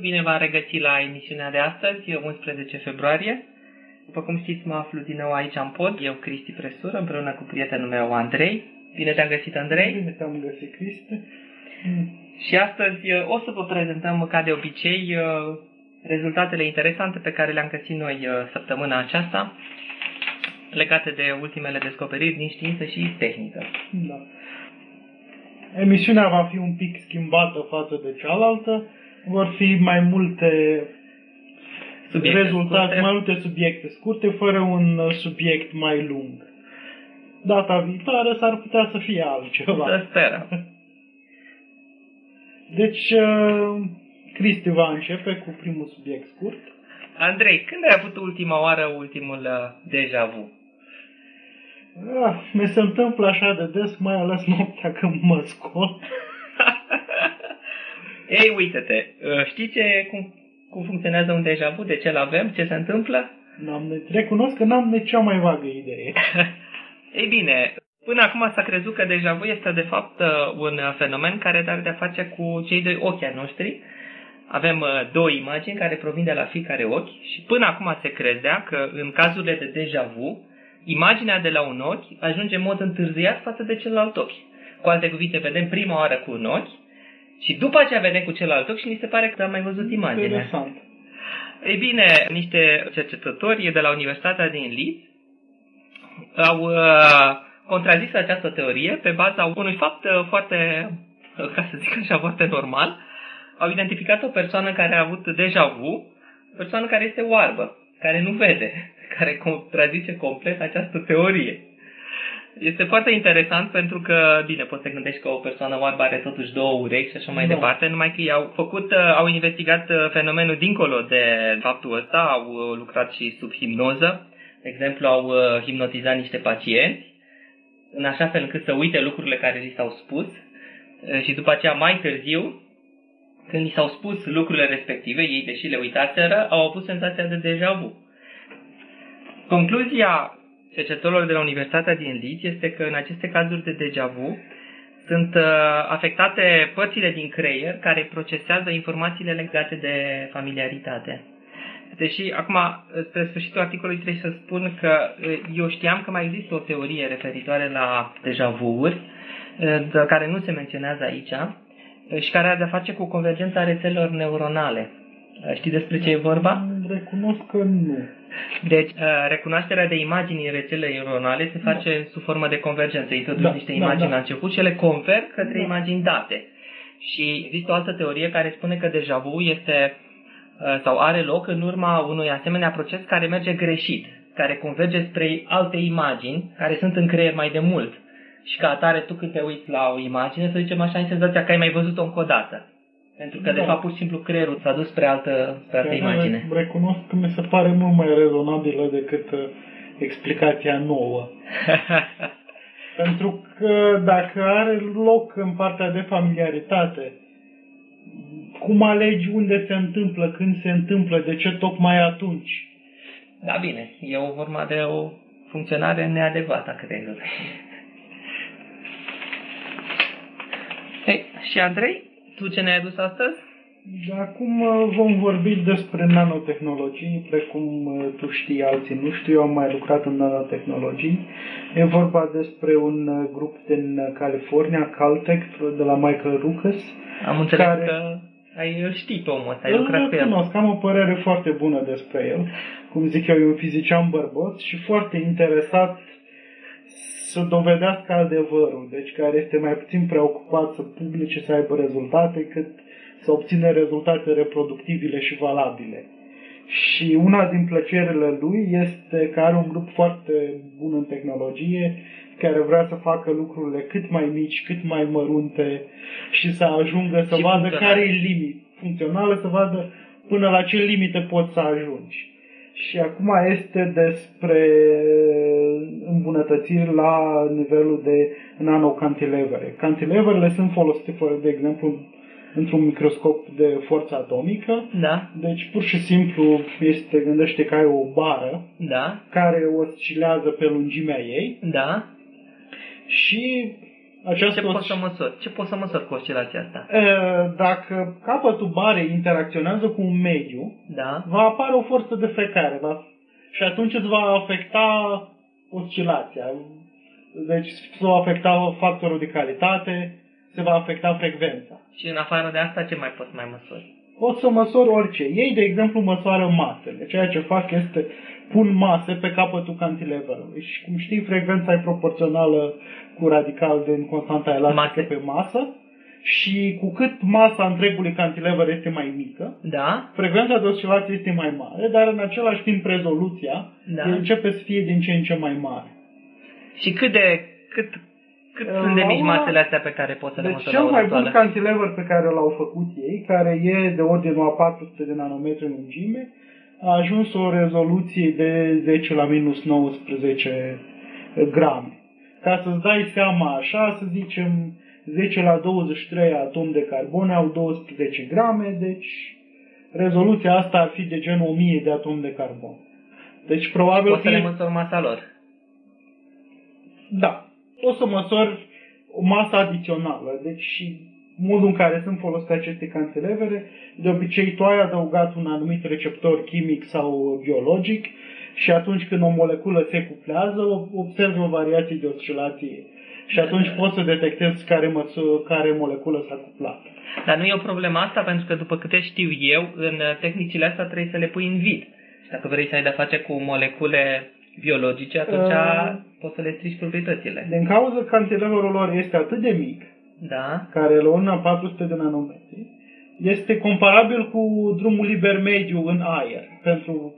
Bine v-am regăsit la emisiunea de astăzi, 11 februarie. După cum știți, mă aflu din nou aici în pod, eu, Cristi Presur, împreună cu prietenul meu, Andrei. Bine te-am găsit, Andrei. Bine te-am găsit, Cristi. Și astăzi uh, o să vă prezentăm, ca de obicei, uh, rezultatele interesante pe care le-am găsit noi uh, săptămâna aceasta, legate de ultimele descoperiri din știință și tehnică. Da. Emisiunea va fi un pic schimbată față de cealaltă. Vor fi mai multe Subiecte rezultate, scurte. mai multe subiecte scurte, fără un uh, subiect mai lung. Data viitoare s-ar putea să fie altceva. Să sperăm. Deci, uh, Cristi va începe cu primul subiect scurt. Andrei, când ai avut ultima oară ultimul uh, deja vu? Ah, mi se întâmplă așa de des, mai ales noaptea când mă scot. Ei, uite-te, uh, știi ce, cum, cum funcționează un deja vu, de ce l avem, ce se întâmplă? N-am ne- recunosc că n-am nici cea mai vagă idee. Ei bine, până acum s-a crezut că deja vu este de fapt uh, un uh, fenomen care are de-a face cu cei doi ochi ai noștri. Avem uh, două imagini care provin de la fiecare ochi și până acum se credea că în cazurile de deja vu, imaginea de la un ochi ajunge în mod întârziat față de celălalt ochi. Cu alte cuvinte, vedem prima oară cu un ochi și după aceea vedem cu celălalt ochi și ni se pare că am mai văzut imaginea. Interesant. Ei bine, niște cercetători de la Universitatea din Leeds au uh, contrazis această teorie pe baza unui fapt uh, foarte, uh, ca să zic așa, foarte normal. Au identificat o persoană care a avut deja vu, o persoană care este oarbă, care nu vede, care contrazice complet această teorie. Este foarte interesant pentru că, bine, poți să gândești că o persoană oarbă are totuși două urechi și așa mai Da. departe, numai că ei au făcut, uh, au investigat uh, fenomenul dincolo de faptul ăsta, au uh, lucrat și sub hipnoză. De exemplu, au uh, hipnotizat niște pacienți în așa fel încât să uite lucrurile care li s-au spus uh, și după aceea mai târziu, când li s-au spus lucrurile respective, ei deși le uitaseră, au avut senzația de deja vu. Concluzia cercetătorilor de la Universitatea din Leeds este că în aceste cazuri de deja vu sunt uh, afectate părțile din creier care procesează informațiile legate de familiaritate. Deși, acum, spre sfârșitul articolului trebuie să spun că uh, eu știam că mai există o teorie referitoare la deja vu-uri, uh, de care nu se menționează aici, uh, și care are de-a face cu convergența rețelelor neuronale. Uh, Știi despre ce e vorba? Recunosc că nu. Deci, uh, recunoașterea de imagini în rețele neuronale se face sub formă de convergență. Introduci Da, niște da, imagini da. la început și ele converg către Da. imagini date. Și există o altă teorie care spune că deja vu este uh, sau are loc în urma unui asemenea proces care merge greșit, care converge spre alte imagini care sunt în creier mai de mult. Și ca atare, tu când te uiți la o imagine, să zicem așa, ai senzația că ai mai văzut-o încă o dată. Pentru că, de Da. fapt, pur și simplu creierul s-a dus spre altă, spre altă Chiar imagine. Recunosc că mi se pare mult mai rezonabilă decât uh, explicația nouă. Pentru că dacă are loc în partea de familiaritate, cum alegi unde se întâmplă, când se întâmplă, de ce tocmai atunci? Da, bine, e o vorba de o funcționare neadecvată a creierului. Ei, și Andrei, tu ce ne-ai adus astăzi? De acum uh, vom vorbi despre nanotehnologii, precum uh, tu știi, alții nu știu, eu am mai lucrat în nanotehnologii. E vorba despre un uh, grup din uh, California, Caltech, de la Michael Ruckus. Am înțeles Care- că ai, îl știi pe omul ăsta, ai Îl lucrat cu el. cunosc, am o părere foarte bună despre el. Cum zic eu, e un fizician bărbos și foarte interesat să dovedească adevărul, deci care este mai puțin preocupat să publice, să aibă rezultate, cât să obțină rezultate reproductibile și valabile. Și una din plăcerile lui este că are un grup foarte bun în tehnologie, care vrea să facă lucrurile cât mai mici, cât mai mărunte și să ajungă să Și vadă funcționale. care e limit. Funcțională să vadă până la ce limite poți să ajungi. Și acum este despre îmbunătățiri la nivelul de nanocantilevere. Cantileverele sunt folosite, de exemplu, într-un microscop de forță atomică. Da, Deci, pur și simplu, este, gândește că ai o bară da, care oscilează pe lungimea ei da, și Această Ce osc- poți să măsori? Ce poți să măsori cu oscilația asta? E, Dacă capătul mare interacționează cu un mediu, Da? va apare o forță de frecare va, și atunci îți va afecta oscilația. Deci se va afecta factorul de calitate, se va afecta frecvența. Și în afară de asta, ce mai poți mai măsori? Poți să măsori orice. Ei, de exemplu, măsoară masele. Ceea ce fac este pun mase pe capătul cantileverului. Și cum știi, frecvența e proporțională cu radical din constanta elastică Mase. pe masă. Și cu cât masa întregului cantilever este mai mică, Da? frecvența de oscilație este mai mare, dar în același timp rezoluția Da. începe să fie din ce în ce mai mare. Și cât de... Cât, cât La sunt de mici ora- masele astea pe care poți să le Deci măsori cel la ora mai bun actuală? cantilever pe care l-au făcut ei, care e de ordinul a 400 de nanometri în lungime, a ajuns o rezoluție de 10 la minus 19 grame. Ca să-ți dai seama așa, să zicem 10 la 23 atomi de carbone au 12 grame, deci rezoluția asta ar fi de genul 1000 de atomi de carbon. Deci probabil Poți să că le e- măsori masa lor. Da. O să măsori o masă adițională. Deci și modul în care sunt folosite aceste cantilevere, de obicei tu ai adăugat un anumit receptor chimic sau biologic și atunci când o moleculă se cuplează, observi o variație de oscilație. Și atunci poți să detectezi care, măsă, care moleculă s-a cuplat. Dar nu e o problemă asta, pentru că după câte știu eu, în uh, tehnicile astea trebuie să le pui în vid. Și dacă vrei să ai de-a face cu molecule biologice, atunci Uh. poți să le strici proprietățile. Din cauza că cantileverul lor este atât de mic, Da? care la urna 400 de nanometri, este comparabil cu drumul liber mediu în aer pentru,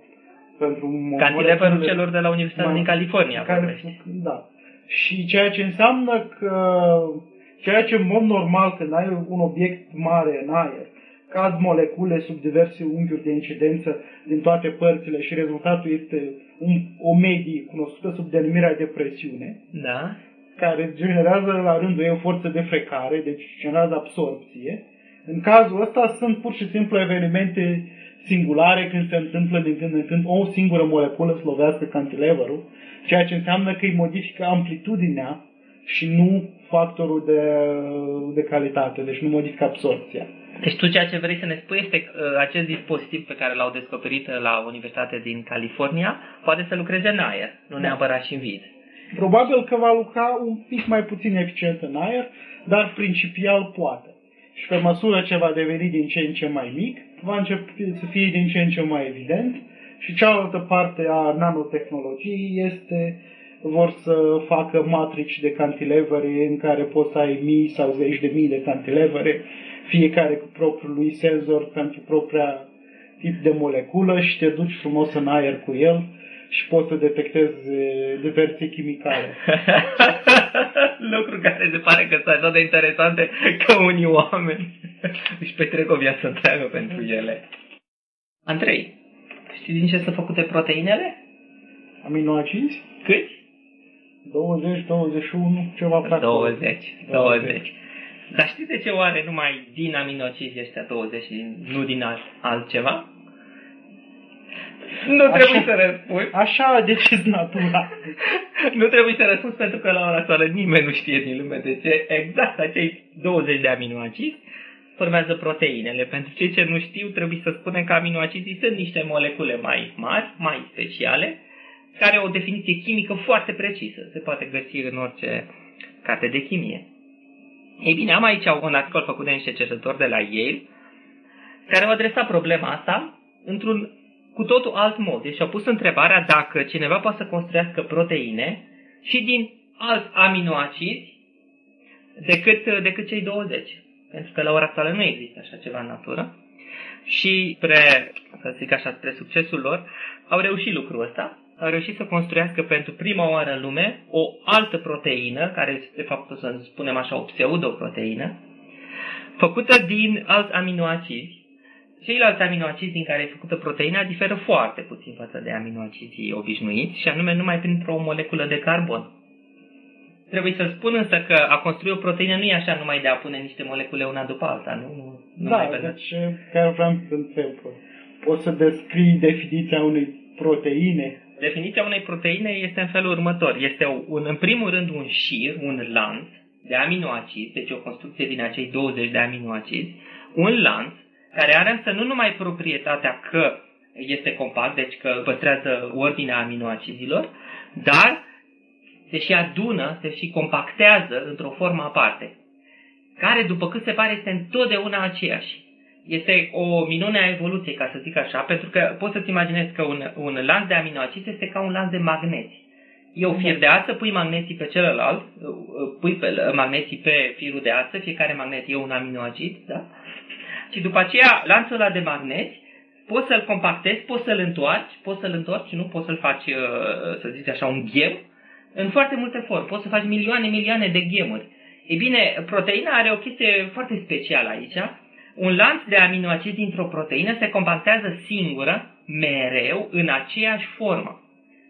pentru Cantileverul moleculele- celor de la Universitatea mai- din California. care, vorbești. da. Și ceea ce înseamnă că ceea ce în mod normal când ai un obiect mare în aer, cad molecule sub diverse unghiuri de incidență din toate părțile și rezultatul este un, o medie cunoscută sub denumirea de presiune, Da? Care generează la rândul ei o forță de frecare, deci generează absorpție. În cazul ăsta sunt pur și simplu evenimente singulare când se întâmplă din când în când o singură moleculă să lovească cantileverul, ceea ce înseamnă că îi modifică amplitudinea și nu factorul de, de calitate, deci nu modifică absorpția. Deci tu ceea ce vrei să ne spui este că uh, acest dispozitiv pe care l-au descoperit uh, la Universitatea din California poate să lucreze în aer, nu Da. neapărat și în vid. Probabil că va lucra un pic mai puțin eficient în aer, dar principial poate. Și pe măsură ce va deveni din ce în ce mai mic, va începe să fie din ce în ce mai evident și cealaltă parte a nanotehnologiei este vor să facă matrici de cantilevere în care poți să ai mii sau zeci de mii de cantilevere, fiecare cu propriul lui senzor pentru propria tip de moleculă și te duci frumos în aer cu el și poți să detectezi eh, diverse chimicale. Lucruri care se pare că sunt așa de interesante că unii oameni își petrec o viață întreagă pentru ele. Andrei, știi din ce sunt făcute proteinele? Aminoacizi? Câți? 20, 21, ceva pe acolo. 20. 20. Dar știi de ce oare numai din aminoacizi ăștia 20 și nu din alt, altceva? Nu Așa. trebuie să răspui. Așa a decis natura. Nu trebuie să răspunzi pentru că la ora actuală nimeni nu știe din lume de ce exact acei 20 de aminoacizi formează proteinele. Pentru cei ce nu știu, trebuie să spunem că aminoacizii sunt niște molecule mai mari, mai speciale, care au o definiție chimică foarte precisă. Se poate găsi în orice carte de chimie. Ei bine, am aici un articol făcut de niște cercetători de la Yale, care au adresat problema asta într-un cu totul alt mod. Deci au pus întrebarea dacă cineva poate să construiască proteine și din alți aminoacizi decât, decât cei 20. Pentru că la ora actuală nu există așa ceva în natură. Și spre, să zic așa, spre succesul lor, au reușit lucrul ăsta. Au reușit să construiască pentru prima oară în lume o altă proteină, care este, de fapt, să spunem așa, o pseudoproteină, făcută din alți aminoacizi. Ceilalți aminoacizi din care e făcută proteina diferă foarte puțin față de aminoacizii obișnuiți și anume numai printr-o moleculă de carbon. Trebuie să spun însă că a construi o proteină nu e așa numai de a pune niște molecule una după alta, nu? nu numai Da, pentru- deci chiar vreau să întreb. Poți să descrii definiția unei proteine? Definiția unei proteine este în felul următor. Este un, în primul rând un șir, un lanț de aminoacizi, deci o construcție din acei 20 de aminoacizi, un lanț care are însă nu numai proprietatea că este compact, deci că păstrează ordinea aminoacizilor, dar se și adună, se și compactează într-o formă aparte, care, după cât se pare, este întotdeauna aceeași. Este o minune a evoluției, ca să zic așa, pentru că poți să-ți imaginezi că un, un lanț de aminoacizi este ca un lanț de magneți. E o fir de ață, pui magneții pe celălalt, pui pe magneții pe firul de ață, fiecare magnet e un aminoacid, da? Și după aceea, lanțul ăla de magneți, poți să-l compactezi, poți să-l întoarci, poți să-l întorci, nu poți să-l faci, uh, să zici așa, un ghem, în foarte multe forme. Poți să faci milioane, milioane de ghemuri. E bine, proteina are o chestie foarte specială aici. Un lanț de aminoacizi dintr-o proteină se compactează singură, mereu, în aceeași formă.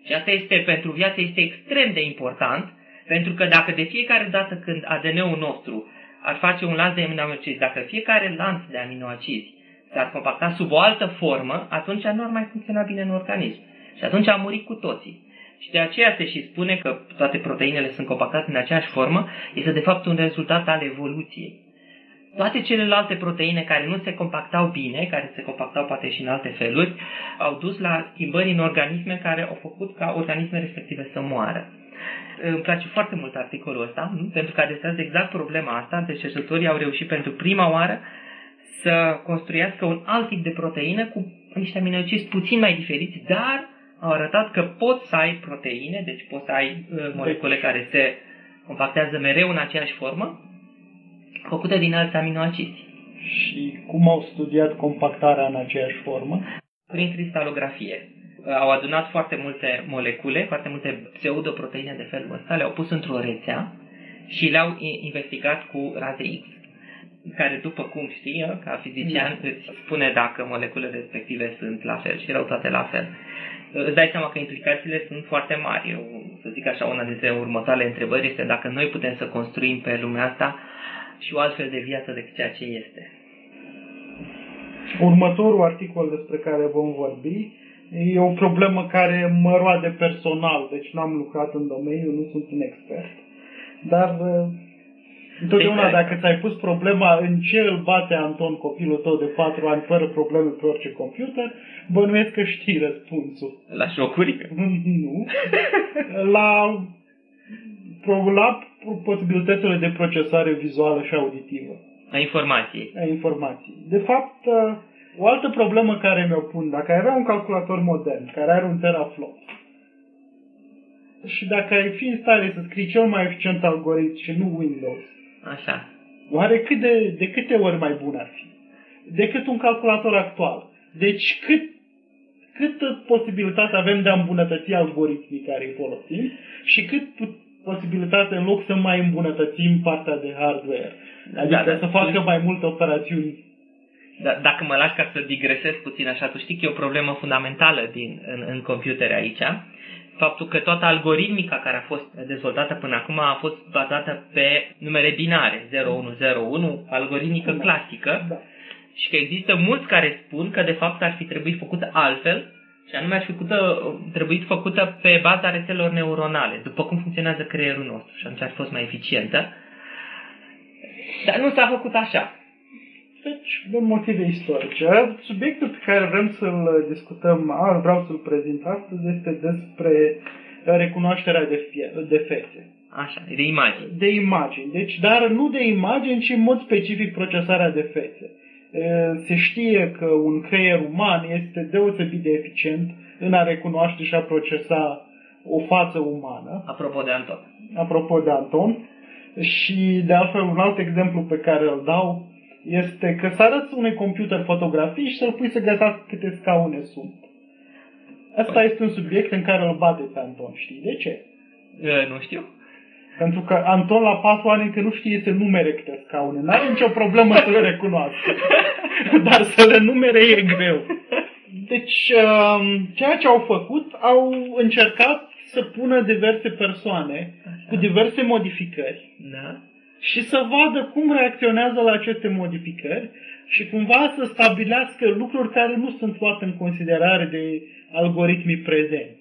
Și asta este, pentru viață, este extrem de important, pentru că dacă de fiecare dată când ADN-ul nostru ar face un lanț de aminoacizi, dacă fiecare lanț de aminoacizi s-ar compacta sub o altă formă, atunci nu ar mai funcționa bine în organism. Și atunci am murit cu toții. Și de aceea se și spune că toate proteinele sunt compactate în aceeași formă, este de fapt un rezultat al evoluției. Toate celelalte proteine care nu se compactau bine, care se compactau poate și în alte feluri, au dus la schimbări în organisme care au făcut ca organismele respective să moară. Îmi place foarte mult articolul ăsta, pentru că adresează exact problema asta. Deci cercetătorii au reușit pentru prima oară să construiască un alt tip de proteină cu niște aminoacizi puțin mai diferiți, dar au arătat că poți să ai proteine, deci poți să ai uh, molecule deci. care se compactează mereu în aceeași formă, făcute din alți aminoacizi. Și cum au studiat compactarea în aceeași formă? Prin cristalografie. Au adunat foarte multe molecule, foarte multe pseudoproteine de felul ăsta, le-au pus într-o rețea și le-au investigat cu raze X care, după cum știi, ca fizician, da. îți spune dacă moleculele respective sunt la fel și erau toate la fel. Îți dai seama că implicațiile sunt foarte mari. Eu, să zic așa, una dintre următoarele întrebări este dacă noi putem să construim pe lumea asta și o altfel de viață decât ceea ce este. Următorul articol despre care vom vorbi e o problemă care mă roade personal, deci n-am lucrat în domeniu, nu sunt un expert. Dar Întotdeauna dacă ți-ai pus problema în ce îl bate Anton copilul tău de 4 ani fără probleme pe orice computer, bănuiesc că știi răspunsul. La șocuri? nu. La, la posibilitățile de procesare vizuală și auditivă. A informației. A informației. De fapt, o altă problemă care mi-o pun, dacă ai avea un calculator modern care are un teraflop, și dacă ai fi în stare să scrii cel mai eficient algoritm și nu Windows, Așa. Oare cât de, de câte ori mai bun ar fi? Decât un calculator actual. Deci cât, cât posibilitate avem de a îmbunătăți algoritmii care îi folosim și cât posibilitate în loc să mai îmbunătățim partea de hardware. Da, adică da, să facă mai multe operațiuni. Da, dacă mă lași ca să digresez puțin așa, tu știi că e o problemă fundamentală din, în, în computere aici faptul că toată algoritmica care a fost dezvoltată până acum a fost bazată pe numere binare, 0101, algoritmică da. clasică, da. și că există mulți care spun că de fapt ar fi trebuit făcută altfel, și anume ar fi făcută, trebuit făcută pe baza rețelelor neuronale, după cum funcționează creierul nostru, și atunci ar fi fost mai eficientă. Dar nu s-a făcut așa. Deci, de motive istorice. Subiectul pe care vrem să-l discutăm, vreau să-l prezint astăzi, este despre recunoașterea de, fie, de fețe. Așa, de imagini. De imagini. Deci, dar nu de imagini, ci în mod specific procesarea de fețe. Se știe că un creier uman este deosebit de eficient în a recunoaște și a procesa o față umană. Apropo de Anton. Apropo de Anton. Și, de altfel, un alt exemplu pe care îl dau este că să arăți unui computer fotografii și să-l pui să găsească câte scaune sunt. Asta este un subiect în care îl bate pe Anton. Știi de ce? E, nu știu. Pentru că Anton la patru ani încă nu știe să numere câte scaune. N-are nicio problemă să le recunoască. Dar să le numere e greu. Deci, um, ceea ce au făcut, au încercat să pună diverse persoane Așa. cu diverse modificări. Da și să vadă cum reacționează la aceste modificări și cumva să stabilească lucruri care nu sunt luate în considerare de algoritmii prezenți.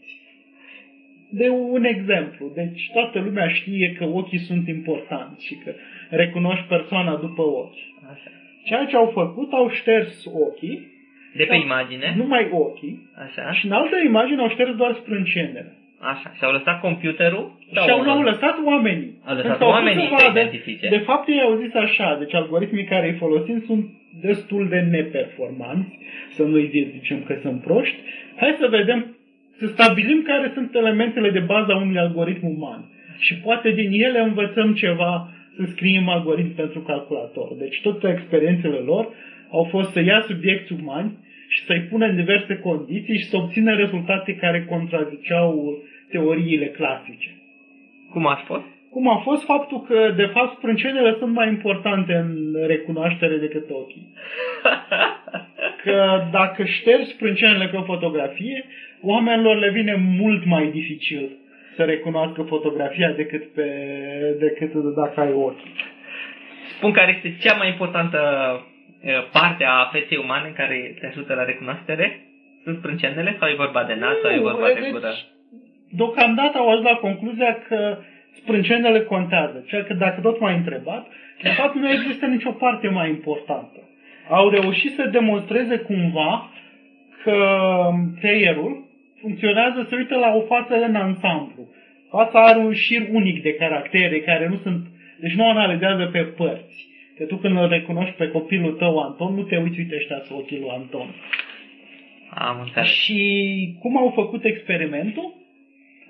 de un exemplu. Deci toată lumea știe că ochii sunt importanți și că recunoști persoana după ochi. Așa. Ceea ce au făcut, au șters ochii, De pe Da. imagine. numai ochii, Așa. și în altă imagine au șters doar sprâncenele. Așa. Și au lăsat computerul? Și au, omul? au lăsat oamenii. Au lăsat Pentru că au vrut oamenii să să vadă- identifice. De fapt, ei au zis așa, deci algoritmii care îi folosim sunt destul de neperformanți, să nu-i zicem că sunt proști. Hai să vedem, să stabilim care sunt elementele de bază a unui algoritm uman. Și poate din ele învățăm ceva să scriem algoritm pentru calculator. Deci toate experiențele lor au fost să ia subiecti umani și să-i pună în diverse condiții și să obțină rezultate care contraziceau teoriile clasice. Cum a fost? Cum a fost faptul că, de fapt, sprâncenele sunt mai importante în recunoaștere decât ochii. Că dacă ștergi sprâncenele pe o fotografie, oamenilor le vine mult mai dificil să recunoască fotografia decât, pe, decât dacă ai ochii. Spun care este cea mai importantă uh, parte a feței umane în care te ajută la recunoaștere? Sunt sprâncenele sau e vorba de nas sau e Nu, vorba de deci, gură? Deocamdată au ajuns la concluzia că sprâncenele contează. Ceea că dacă tot m-ai întrebat, de fapt nu există nicio parte mai importantă. Au reușit să demonstreze cumva că creierul funcționează, se uită la o față în ansamblu. Fața are un șir unic de caractere care nu sunt, deci nu analizează pe părți. Că tu când îl recunoști pe copilul tău, Anton, nu te uiți, uite ăștia sunt ochii lui Anton. Am înțeles. Și cum au făcut experimentul?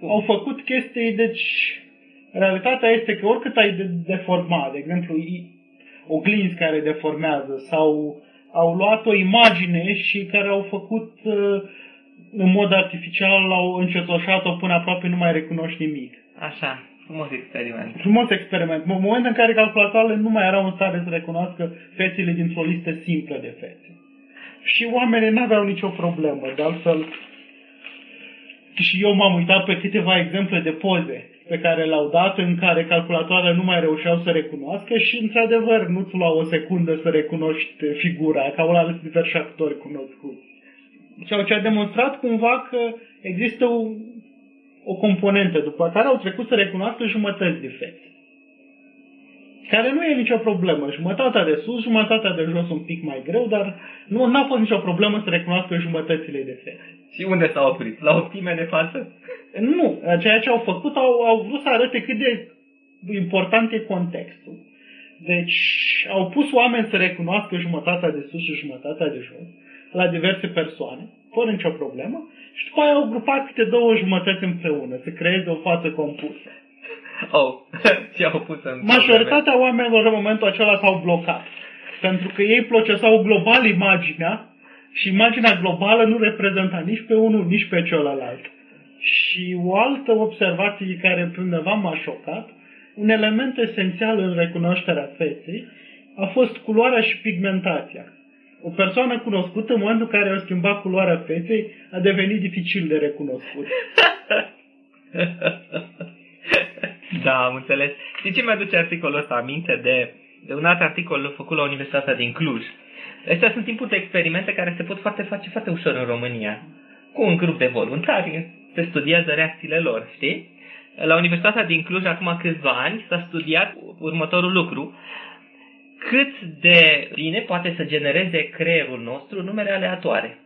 Au făcut chestii, deci realitatea este că oricât ai de deformat, de exemplu, i- oglinzi care deformează sau au luat o imagine și care au făcut uh, în mod artificial, au încetoșat-o până aproape nu mai recunoști nimic. Așa, frumos experiment. Frumos experiment. În momentul în care calculatoarele nu mai erau în stare să recunoască fețele dintr-o listă simplă de fețe. Și oamenii nu aveau nicio problemă. De altfel, și eu m-am uitat pe câteva exemple de poze pe care le-au dat, în care calculatoarele nu mai reușeau să recunoască și, într-adevăr, nu-ți lua o secundă să recunoști figura, ca au ales diversi actori cunoscuți. Ceea ce a demonstrat cumva că există o, o componentă după care au trecut să recunoască jumătăți de fețe. Care nu e nicio problemă. Jumătatea de sus, jumătatea de jos un pic mai greu, dar nu n-a fost nicio problemă să recunoască jumătățile de fețe. Și unde s-au oprit? La optime de față? Nu, ceea ce au făcut au, au vrut să arate cât de important e contextul. Deci au pus oameni să recunoască jumătatea de sus și jumătatea de jos la diverse persoane, fără nicio problemă, și după aia au grupat câte două jumătăți împreună, să creeze o față compusă. Oh, ce au pus în Majoritatea oamenilor în momentul acela s-au blocat. Pentru că ei procesau global imaginea și imaginea globală nu reprezenta nici pe unul, nici pe celălalt. Și o altă observație care pe undeva m-a șocat, un element esențial în recunoașterea feței a fost culoarea și pigmentația. O persoană cunoscută, în momentul în care a schimbat culoarea feței, a devenit dificil de recunoscut. da, am înțeles. Știi ce mi-aduce articolul ăsta aminte de, de un alt articol făcut la Universitatea din Cluj? Astea sunt timpuri de experimente care se pot foarte face foarte ușor în România. Cu un grup de voluntari se studiază reacțiile lor, știi? La Universitatea din Cluj, acum câțiva ani, s-a studiat următorul lucru. Cât de bine poate să genereze creierul nostru numere aleatoare.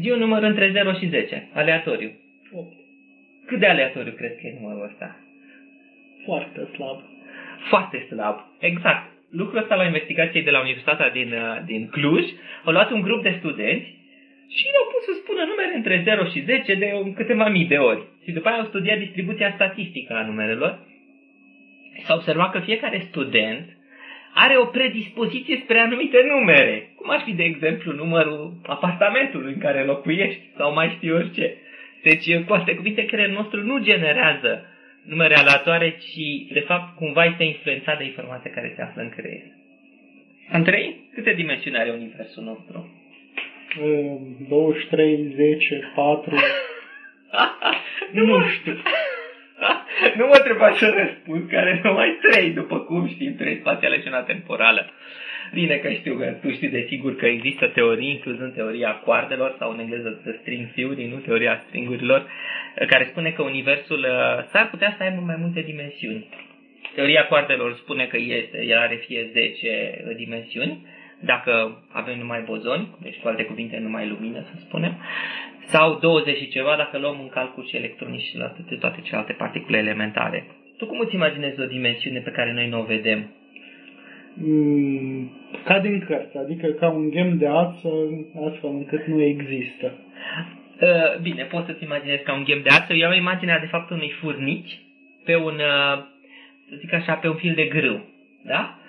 Zi un număr între 0 și 10, aleatoriu. Cât de aleatoriu crezi că e numărul ăsta? Foarte slab. Foarte slab. Exact. Lucrul ăsta la investigație de la Universitatea din, uh, din Cluj, au luat un grup de studenți și le-au pus să spună numere între 0 și 10 de câteva mii de ori. Și după aia au studiat distribuția statistică a numerelor. S-a observat că fiecare student are o predispoziție spre anumite numere. Cum ar fi, de exemplu, numărul apartamentului în care locuiești sau mai știu eu ce. Deci, cu alte cuvinte, creierul nostru nu generează numere aleatoare, ci, de fapt, cumva este influențat de informația care se află în creier. Andrei, câte dimensiuni are universul nostru? 23, 10, 4... nu, nu știu. Nu mă întreba să răspund, care numai trei, după cum știm, trei spațiale și una temporală. Bine că știu că tu știi de sigur că există teorii, incluzând teoria coardelor sau în engleză the string theory, nu teoria stringurilor, care spune că universul uh, s-ar putea să aibă mai multe dimensiuni. Teoria coardelor spune că este, el are fie 10 dimensiuni, dacă avem numai bozoni, deci cu alte cuvinte numai lumină, să spunem, sau 20 și ceva dacă luăm în calcul și electronii și toate, toate celelalte particule elementare. Tu cum îți imaginezi o dimensiune pe care noi nu o vedem? Mm, ca din cărți, adică ca un gem de ață, astfel încât nu există. Uh, bine, poți să-ți imaginezi ca un gem de ață. Eu am imaginea, de fapt, unui furnici pe un, uh, să zic așa, pe un fil de grâu. Da?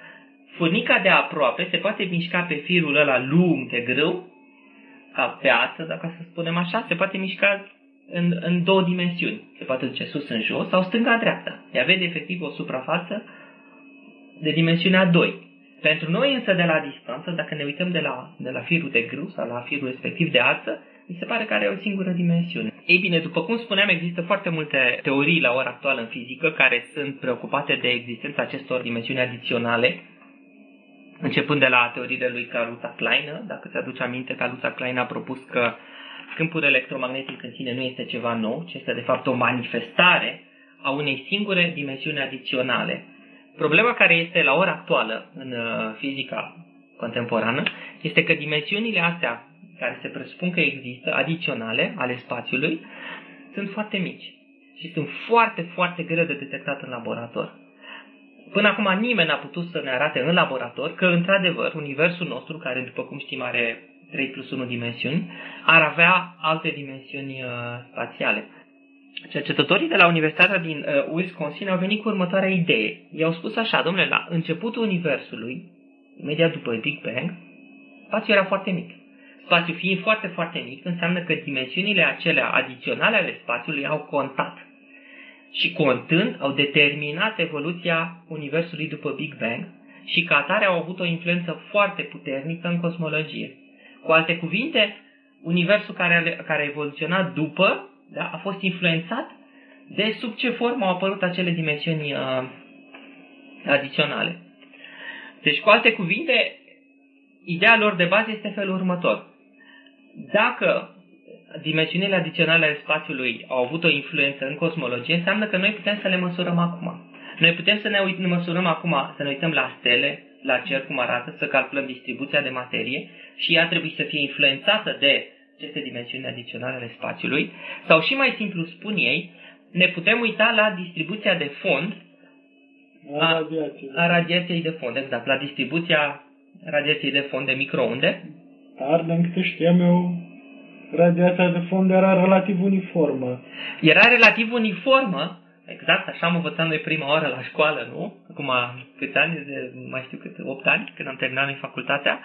Furnica de aproape se poate mișca pe firul ăla lung de grâu, ca pe ață, dacă să spunem așa, se poate mișca în, în două dimensiuni. Se poate duce sus în jos sau stânga-dreapta. Ea vede efectiv o suprafață de dimensiunea 2. Pentru noi însă de la distanță, dacă ne uităm de la, de la firul de grâu sau la firul respectiv de ață, mi se pare că are o singură dimensiune. Ei bine, după cum spuneam, există foarte multe teorii la ora actuală în fizică care sunt preocupate de existența acestor dimensiuni adiționale, începând de la teoriile lui Karuta Klein. Dacă ți-aduci aminte, Karuta Klein a propus că câmpul electromagnetic în sine nu este ceva nou, ci este de fapt o manifestare a unei singure dimensiuni adiționale. Problema care este la ora actuală în uh, fizica contemporană este că dimensiunile astea care se presupun că există, adiționale, ale spațiului, sunt foarte mici și sunt foarte, foarte greu de detectat în laborator. Până acum nimeni n-a putut să ne arate în laborator că, într-adevăr, universul nostru, care, după cum știm, are 3 plus 1 dimensiuni, ar avea alte dimensiuni uh, spațiale. Cercetătorii de la Universitatea din uh, Wisconsin au venit cu următoarea idee. I-au spus așa, domnule, la începutul Universului, imediat după Big Bang, spațiul era foarte mic. Spațiul fiind foarte, foarte mic, înseamnă că dimensiunile acelea adiționale ale spațiului au contat. Și contând, au determinat evoluția Universului după Big Bang și ca atare au avut o influență foarte puternică în cosmologie. Cu alte cuvinte, Universul care, care a evoluționat după da, a fost influențat de sub ce formă au apărut acele dimensiuni uh, adiționale. Deci, cu alte cuvinte, ideea lor de bază este felul următor. Dacă dimensiunile adiționale ale spațiului au avut o influență în cosmologie, înseamnă că noi putem să le măsurăm acum. Noi putem să ne, uit- ne măsurăm acum, să ne uităm la stele, la cer cum arată, să calculăm distribuția de materie și ea trebuie să fie influențată de aceste dimensiuni adiționale ale spațiului, sau și mai simplu spun ei, ne putem uita la distribuția de fond a, radiației. a radiației de fond, exact, la distribuția radiației de fond de microunde. Dar, din câte știam eu, radiația de fond era relativ uniformă. Era relativ uniformă, exact, așa am învățat noi prima oară la școală, nu? Acum câți ani, de, mai știu cât, 8 ani, când am terminat noi facultatea,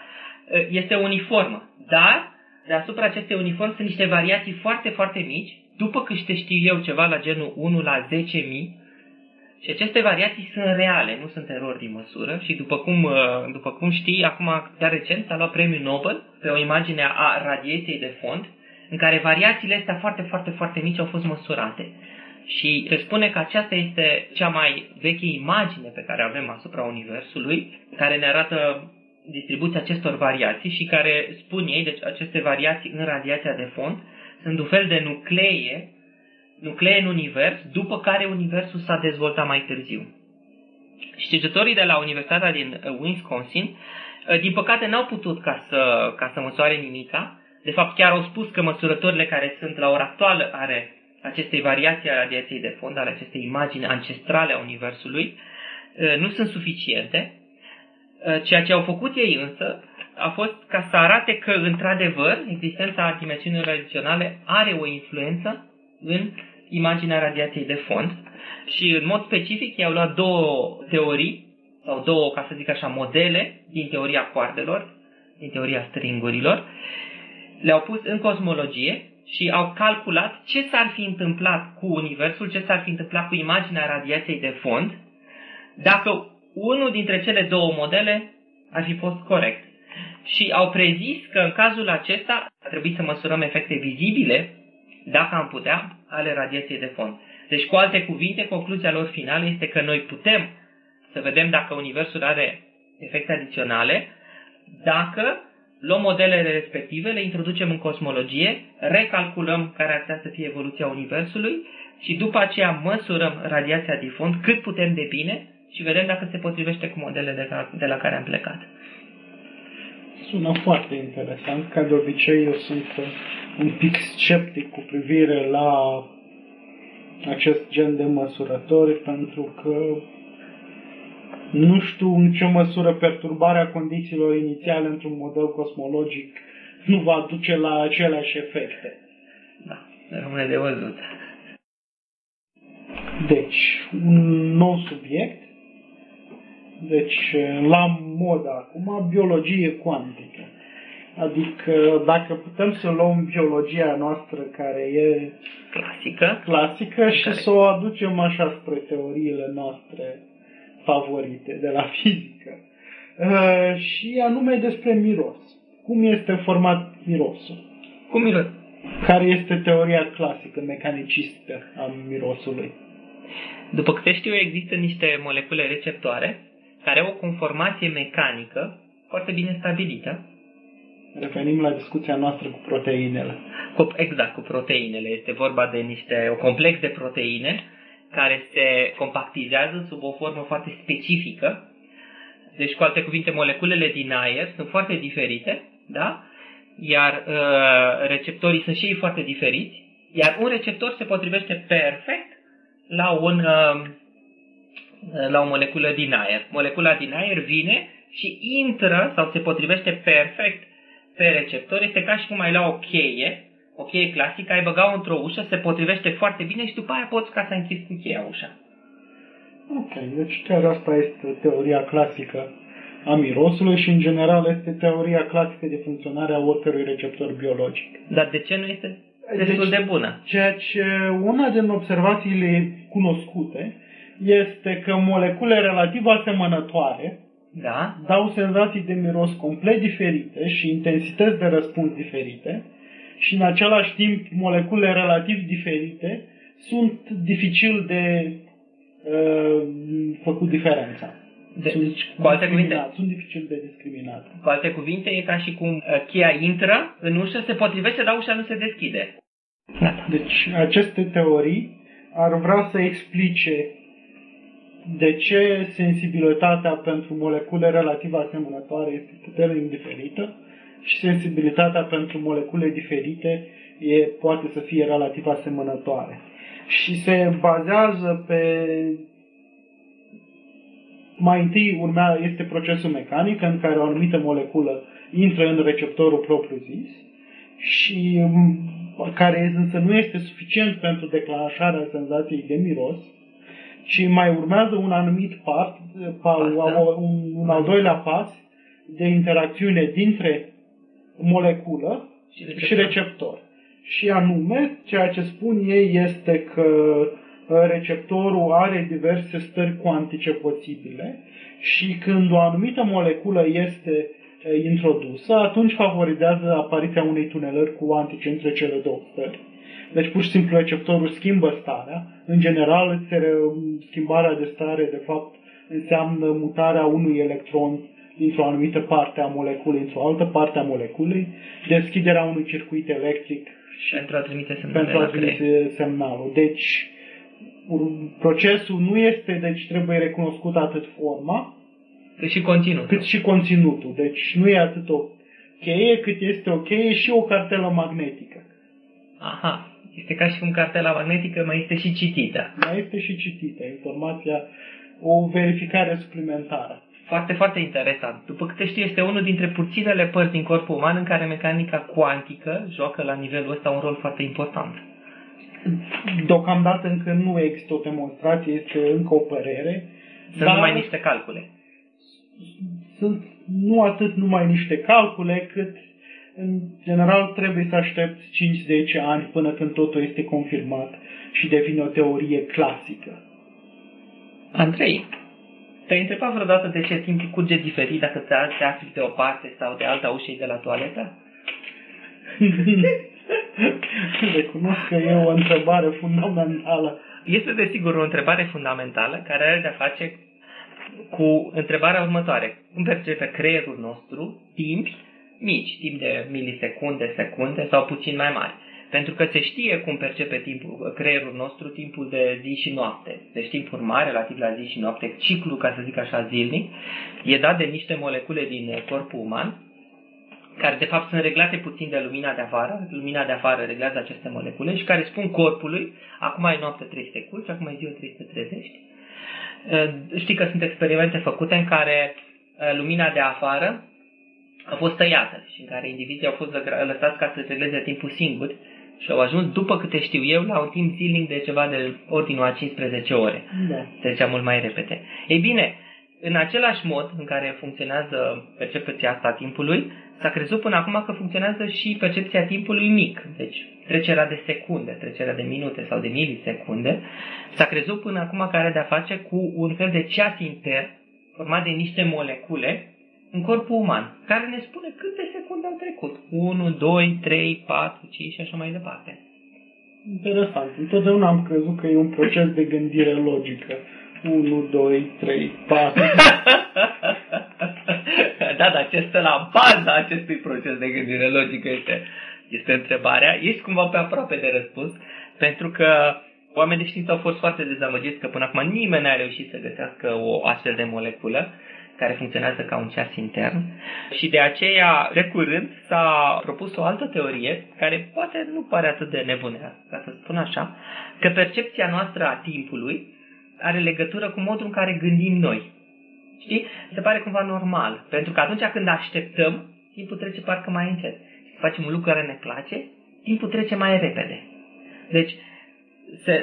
este uniformă. Dar deasupra acestei uniform sunt niște variații foarte, foarte mici, după câte știu eu ceva la genul 1 la 10.000, și aceste variații sunt reale, nu sunt erori din măsură și după cum, uh, după cum știi, acum chiar recent s-a luat premiul Nobel pe o imagine a radiației de fond, în care variațiile astea foarte, foarte, foarte mici au fost măsurate. Și se spune că aceasta este cea mai veche imagine pe care avem asupra Universului, care ne arată distribuția acestor variații și care spun ei, deci aceste variații în radiația de fond, sunt un fel de nuclee, nuclee în univers, după care universul s-a dezvoltat mai târziu. Și cercetătorii de la Universitatea din uh, Wisconsin, uh, din păcate n-au putut ca să, ca să măsoare nimica. De fapt, chiar au spus că măsurătorile care sunt la ora actuală are acestei variații a radiației de fond, ale acestei imagini ancestrale a Universului, uh, nu sunt suficiente. Ă, ceea ce au făcut ei însă a fost ca să arate că, într-adevăr, existența dimensiunilor adiționale are o influență în imaginea radiației de fond și, în mod specific, i-au luat două teorii, sau două, ca să zic așa, modele din teoria coardelor, din teoria stringurilor, le-au pus în cosmologie și au calculat ce s-ar fi întâmplat cu Universul, ce s-ar fi întâmplat cu imaginea radiației de fond, dacă unul dintre cele două modele ar fi fost corect. Și au prezis că în cazul acesta ar trebui să măsurăm efecte vizibile, dacă am putea, ale radiației de fond. Deci, cu alte cuvinte, concluzia lor finală este că noi putem să vedem dacă Universul are efecte adiționale dacă luăm modelele respective, le introducem în cosmologie, recalculăm care ar trebui să fie evoluția Universului și după aceea măsurăm radiația difund cât putem de bine și vedem dacă se potrivește cu modelele de la care am plecat. Sună foarte interesant. Ca de obicei, eu sunt un pic sceptic cu privire la acest gen de măsurători, pentru că nu știu în ce măsură perturbarea condițiilor inițiale într-un model cosmologic nu va duce la aceleași efecte. Da, rămâne de văzut. Deci, un nou subiect. Deci, la modă acum, biologie cuantică. Adică, dacă putem să luăm biologia noastră care e clasică, clasică și care... să o aducem așa spre teoriile noastre favorite de la fizică. Uh, și anume despre miros. Cum este format mirosul? Cum miros? Care este teoria clasică, mecanicistă a mirosului? După câte știu, există niște molecule receptoare care au o conformație mecanică foarte bine stabilită. Revenim la discuția noastră cu proteinele. Cu, exact, cu proteinele. Este vorba de niște, o complex de proteine care se compactizează sub o formă foarte specifică. Deci, cu alte cuvinte, moleculele din aer sunt foarte diferite, da? iar uh, receptorii sunt și ei foarte diferiți, iar un receptor se potrivește perfect la, un, uh, la o moleculă din aer. Molecula din aer vine și intră sau se potrivește perfect pe receptor. Este ca și cum ai lua o cheie o cheie clasică, ai băga-o într-o ușă, se potrivește foarte bine și după aia poți ca să închizi cu cheia ușa. Ok, deci chiar asta este teoria clasică a mirosului și în general este teoria clasică de funcționare a oricărui receptor biologic. Dar de ce nu este destul deci, de bună? Ceea ce una din observațiile cunoscute este că molecule relativ asemănătoare da? dau senzații de miros complet diferite și intensități de răspuns diferite, și în același timp molecule relativ diferite sunt dificil de uh, făcut diferența. De, sunt, cu alte cuvinte, sunt dificil de discriminat. Cu alte cuvinte, e ca și cum uh, cheia intră în ușă, se potrivește, dar ușa nu se deschide. Deci, aceste teorii ar vrea să explice de ce sensibilitatea pentru molecule relativ asemănătoare este puternic diferită și sensibilitatea pentru molecule diferite e, poate să fie relativ asemănătoare. Și se bazează pe mai întâi urmea, este procesul mecanic în care o anumită moleculă intră în receptorul propriu-zis și care însă nu este suficient pentru declanșarea senzației de miros, ci mai urmează un anumit part, un, un al doilea pas de interacțiune dintre moleculă și receptor. și receptor. Și anume, ceea ce spun ei este că uh, receptorul are diverse stări cuantice posibile și când o anumită moleculă este uh, introdusă, atunci favorizează apariția unei tunelări cuantice între cele două stări. Deci pur și simplu receptorul schimbă starea. În general, schimbarea de stare, de fapt, înseamnă mutarea unui electron dintr-o anumită parte a moleculei într-o altă parte a moleculei, deschiderea unui circuit electric și pentru a trimite semnalul. Pentru a trimite semnalul. Deci, procesul nu este, deci trebuie recunoscut atât forma, cât și conținutul. Cât și conținutul. Deci nu e atât o cheie, cât este o cheie și o cartelă magnetică. Aha. Este ca și cum cartela magnetică mai este și citită. Mai este și citită. Informația, o verificare suplimentară. Foarte, foarte interesant. După câte știu, este unul dintre puținele părți din corpul uman în care mecanica cuantică joacă la nivelul ăsta un rol foarte important. Deocamdată încă nu există o demonstrație, este încă o părere. Sunt dar numai niște calcule. Sunt nu atât numai niște calcule, cât în general trebuie să aștepți 5-10 ani până când totul este confirmat și devine o teorie clasică. Andrei, te-ai întrebat vreodată de ce timpul curge diferit dacă te, te afli de o parte sau de alta ușei de la toaletă? Recunosc că e o întrebare fundamentală. Este desigur o întrebare fundamentală care are de-a face cu întrebarea următoare. Cum percepe creierul nostru timp mici, timp de milisecunde, secunde sau puțin mai mari? Pentru că se știe cum percepe timpul, creierul nostru timpul de zi și noapte. Deci timpul mare, relativ la zi și noapte, ciclu, ca să zic așa, zilnic, e dat de niște molecule din corpul uman, care de fapt sunt reglate puțin de lumina de afară, lumina de afară reglează aceste molecule și care spun corpului, acum e noapte 3 te culci, acum e ziua 3 te trezești. Știi că sunt experimente făcute în care lumina de afară a fost tăiată și în care indivizii au fost lăsați ca să regleze timpul singur și au ajuns, după câte știu eu, la un timp zilnic de ceva de ordinul a 15 ore. Da. Trecea mult mai repede. Ei bine, în același mod în care funcționează percepția asta a timpului, s-a crezut până acum că funcționează și percepția timpului mic, deci trecerea de secunde, trecerea de minute sau de milisecunde. S-a crezut până acum că are de-a face cu un fel de ceas intern format de niște molecule în corpul uman, care ne spune câte secunde au trecut. 1, 2, 3, 4, 5 și așa mai departe. Interesant. Întotdeauna am crezut că e un proces de gândire logică. 1, 2, 3, 4. da, dar ce stă la baza acestui proces de gândire logică este, este întrebarea. Ești cumva pe aproape de răspuns, pentru că oamenii de știință au fost foarte dezamăgiți că până acum nimeni n-a reușit să găsească o astfel de moleculă care funcționează ca un ceas intern și de aceea, de curând, s-a propus o altă teorie care poate nu pare atât de nebunea, ca să spun așa, că percepția noastră a timpului are legătură cu modul în care gândim noi. Știi? Se pare cumva normal, pentru că atunci când așteptăm, timpul trece parcă mai încet. Facem un lucru care ne place, timpul trece mai repede. Deci,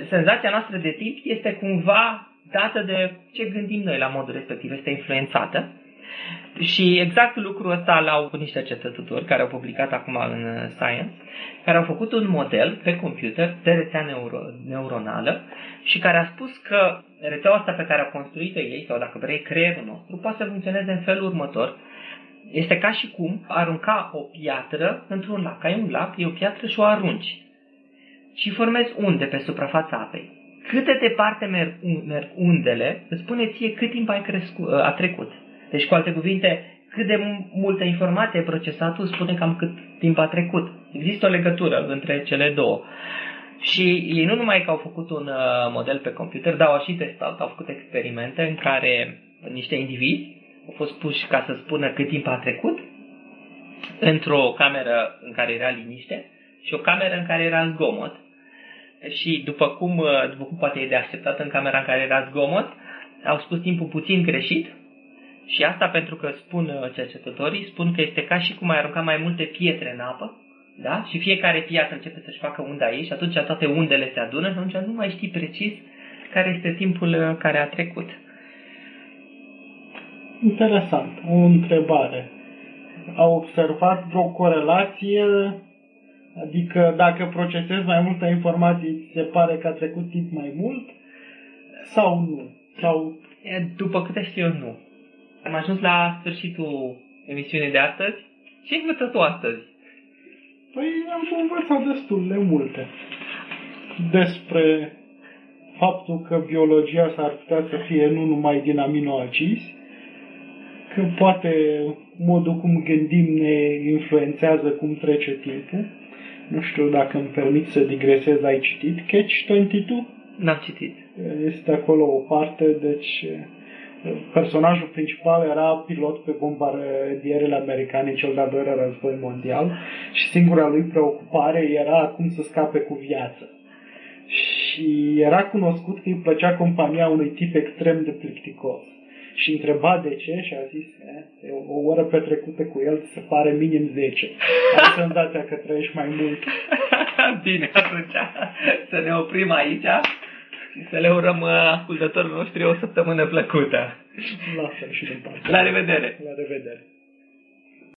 senzația noastră de timp este cumva dată de ce gândim noi la modul respectiv, este influențată. Și exact lucrul ăsta l-au făcut niște cercetători care au publicat acum în Science, care au făcut un model pe computer de rețea neuro, neuronală și care a spus că rețeaua asta pe care au construit-o ei, sau dacă vrei creierul nostru, poate să funcționeze în felul următor. Este ca și cum arunca o piatră într-un lac. Ai un lac, e o piatră și o arunci. Și formezi unde pe suprafața apei cât de departe merg, merg undele, îți spune ție cât timp ai crescut, a trecut. Deci, cu alte cuvinte, cât de multă informație ai procesat, îți spune cam cât timp a trecut. Există o legătură între cele două. Și ei nu numai că au făcut un uh, model pe computer, dar au și testat, au făcut experimente în care niște indivizi au fost puși ca să spună cât timp a trecut într-o cameră în care era liniște și o cameră în care era zgomot și după cum, uh, după cum poate e de așteptat în camera în care era zgomot, au spus timpul puțin greșit și asta pentru că spun uh, cercetătorii, spun că este ca și cum ai arunca mai multe pietre în apă, da? Și fiecare piatră începe să-și facă unda ei și atunci toate undele se adună și atunci nu mai știi precis care este timpul uh, care a trecut. Interesant. O întrebare. Au observat vreo corelație Adică dacă procesezi mai multă informație, ți se pare că a trecut timp mai mult sau nu? Sau... După câte știu eu, nu. Am ajuns la sfârșitul emisiunii de astăzi. Ce ai învățat tu astăzi? Păi am învățat destul de multe. Despre faptul că biologia s-ar putea să fie nu numai din aminoacizi, că poate modul cum gândim ne influențează cum trece timpul, nu știu dacă îmi permit să digresez, ai citit Catch 22? N-am citit. Este acolo o parte, deci personajul principal era pilot pe bombardierele americane în cel de-al doilea război mondial și singura lui preocupare era cum să scape cu viață. Și era cunoscut că îi plăcea compania unui tip extrem de plicticos și întreba de ce și a zis e, o oră petrecută cu el se pare minim 10. Ai senzația că trăiești mai mult. Bine, atunci să ne oprim aici și să le urăm uh, ascultătorilor noștri o săptămână plăcută. Lasă și de La revedere! La revedere!